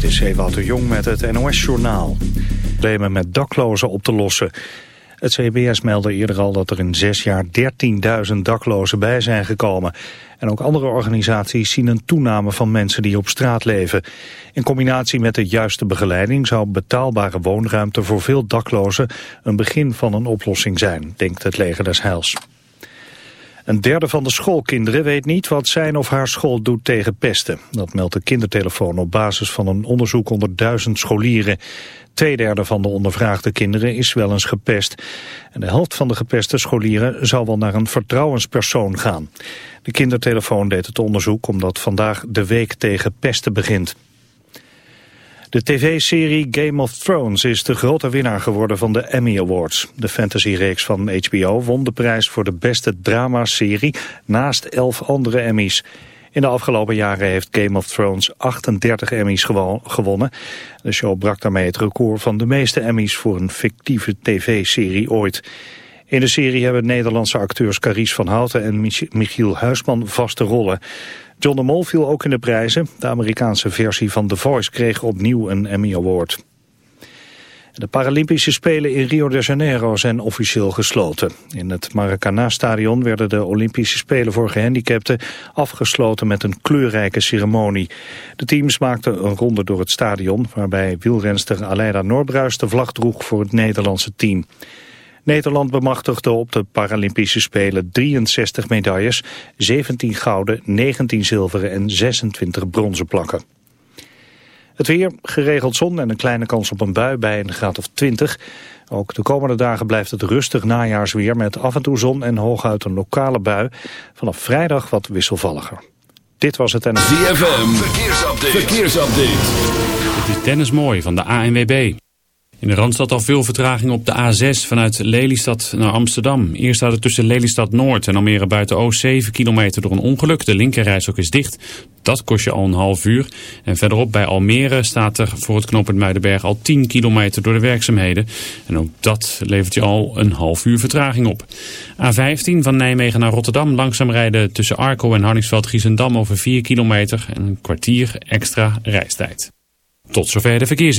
Dit is Ewout de Jong met het NOS-journaal. Problemen met daklozen op te lossen. Het CBS meldde eerder al dat er in zes jaar 13.000 daklozen bij zijn gekomen. En ook andere organisaties zien een toename van mensen die op straat leven. In combinatie met de juiste begeleiding zou betaalbare woonruimte voor veel daklozen een begin van een oplossing zijn, denkt het leger des Heils. Een derde van de schoolkinderen weet niet wat zijn of haar school doet tegen pesten. Dat meldt de kindertelefoon op basis van een onderzoek onder duizend scholieren. Tweederde van de ondervraagde kinderen is wel eens gepest. En de helft van de gepeste scholieren zou wel naar een vertrouwenspersoon gaan. De kindertelefoon deed het onderzoek omdat vandaag de week tegen pesten begint. De tv-serie Game of Thrones is de grote winnaar geworden van de Emmy Awards. De fantasyreeks van HBO won de prijs voor de beste dramaserie naast elf andere Emmys. In de afgelopen jaren heeft Game of Thrones 38 Emmys gewonnen. De show brak daarmee het record van de meeste Emmys voor een fictieve tv-serie ooit. In de serie hebben Nederlandse acteurs Carice van Houten en Michiel Huisman vaste rollen. John de Mol viel ook in de prijzen. De Amerikaanse versie van The Voice kreeg opnieuw een Emmy Award. De Paralympische Spelen in Rio de Janeiro zijn officieel gesloten. In het Maracanã-stadion werden de Olympische Spelen voor gehandicapten afgesloten met een kleurrijke ceremonie. De teams maakten een ronde door het stadion waarbij wielrenster Aleida Noorbruis de vlag droeg voor het Nederlandse team. Nederland bemachtigde op de Paralympische Spelen 63 medailles, 17 gouden, 19 zilveren en 26 bronzen plakken. Het weer, geregeld zon en een kleine kans op een bui bij een graad of 20. Ook de komende dagen blijft het rustig najaarsweer met af en toe zon en hooguit een lokale bui. Vanaf vrijdag wat wisselvalliger. Dit was het en... ZFM, verkeersupdate. verkeersupdate. Dit is Dennis Mooi van de ANWB. In de Randstad al veel vertraging op de A6 vanuit Lelystad naar Amsterdam. Eerst staat het tussen Lelystad Noord en Almere buiten Oost 7 kilometer door een ongeluk. De linkerrijstok is dicht. Dat kost je al een half uur. En verderop bij Almere staat er voor het knooppunt Muidenberg al 10 kilometer door de werkzaamheden. En ook dat levert je al een half uur vertraging op. A15 van Nijmegen naar Rotterdam langzaam rijden tussen Arco en Harningsveld-Giezendam over 4 kilometer en een kwartier extra reistijd. Tot zover de verkeers.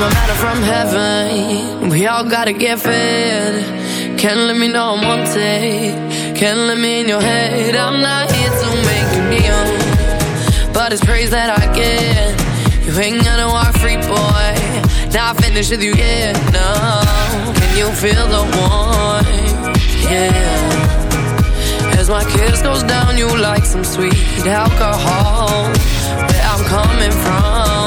My matter from heaven. We all gotta get fed. Can't let me know I'm wanted. Can't let me in your head. I'm not here to make you kneel. But it's praise that I get. You ain't gonna walk free, boy. Not finished with you yet, no. Can you feel the warmth? Yeah. As my kiss goes down, you like some sweet alcohol. Where I'm coming from,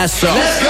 combinação. Let's go!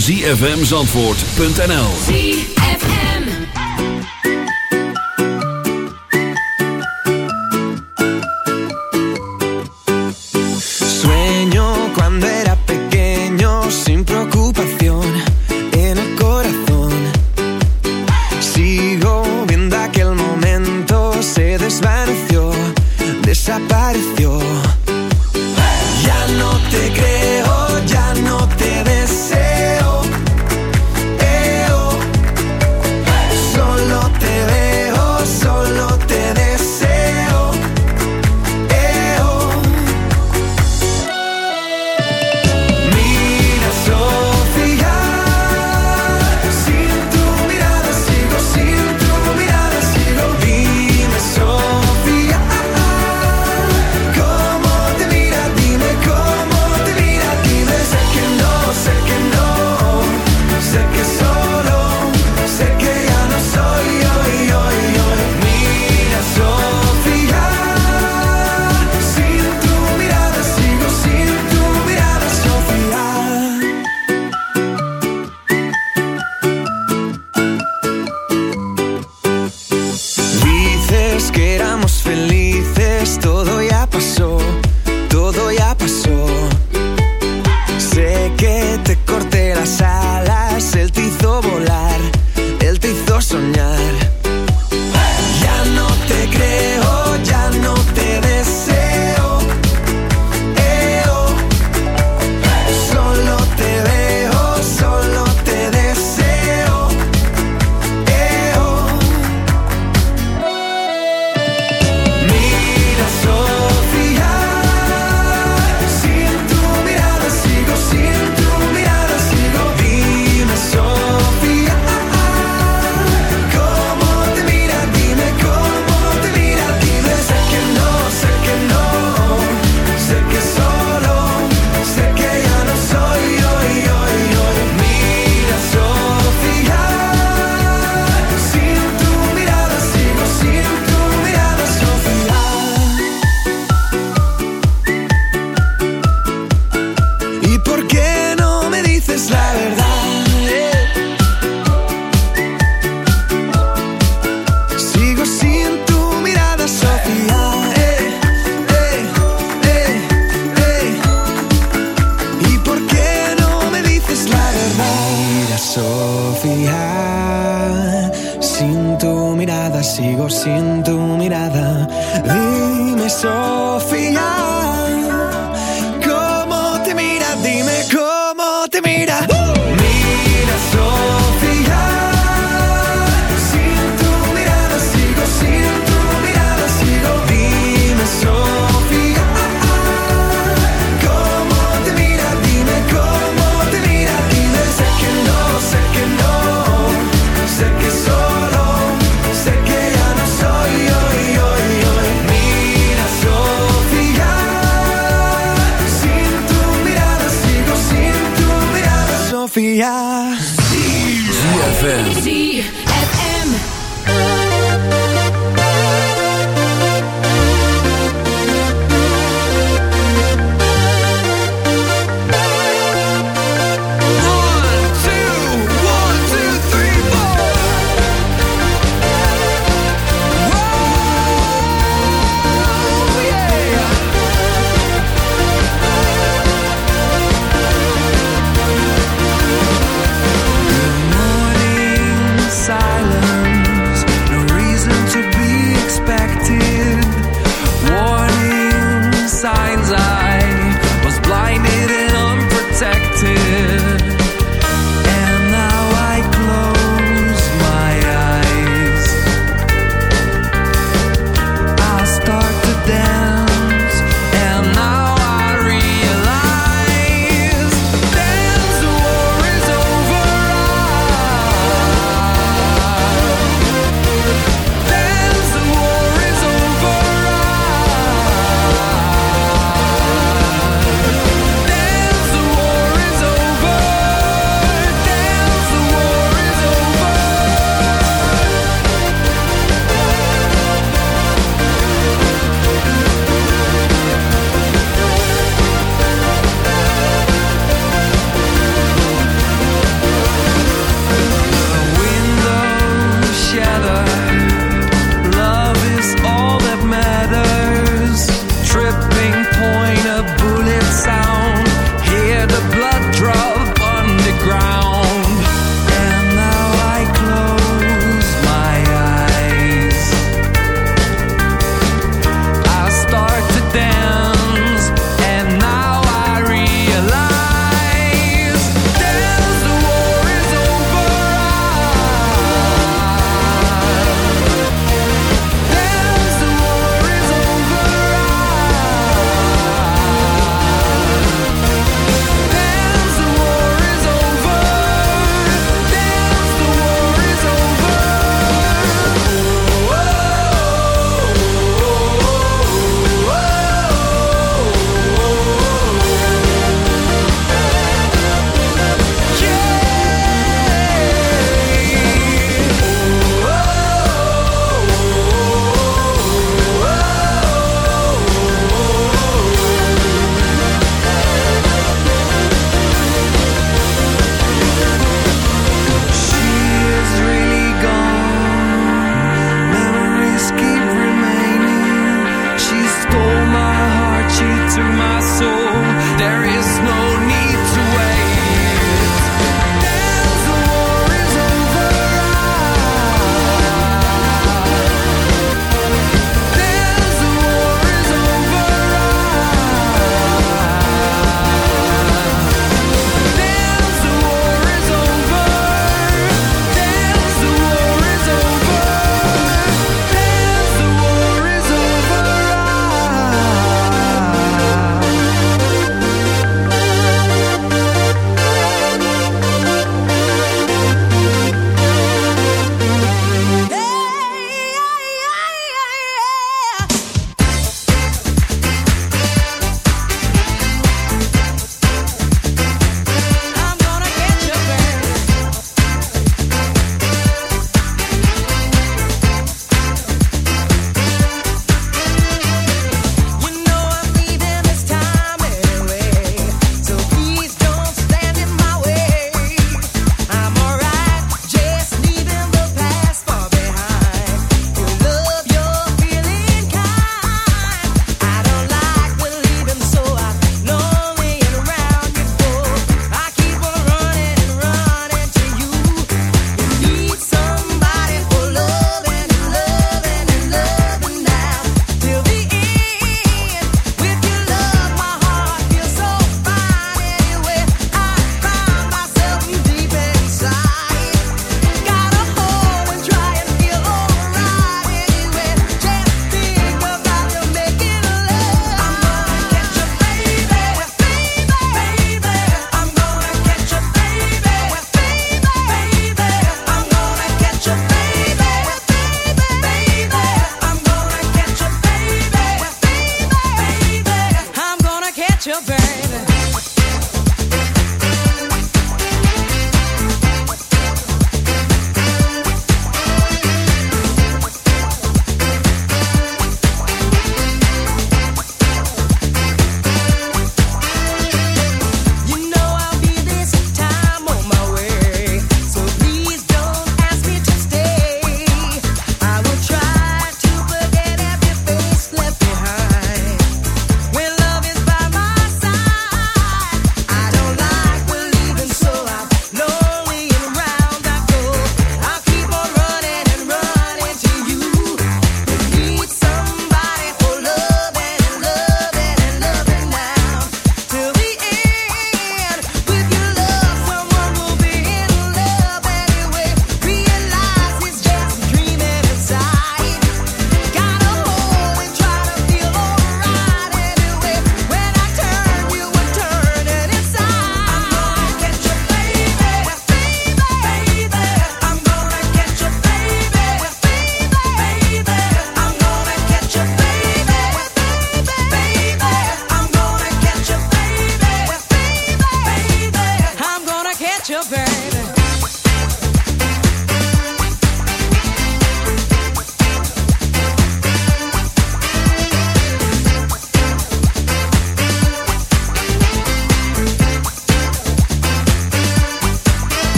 zfmzandvoort.nl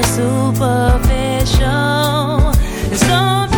the superficial. So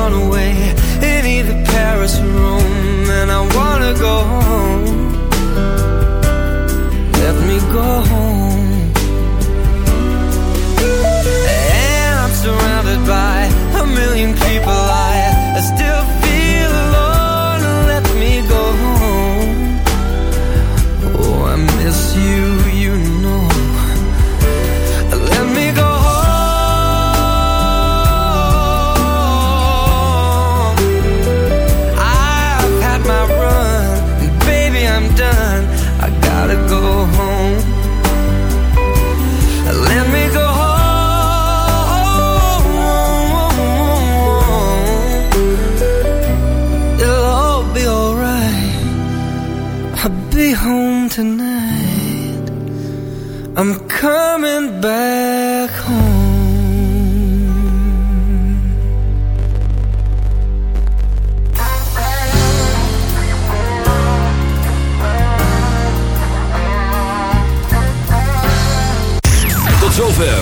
go.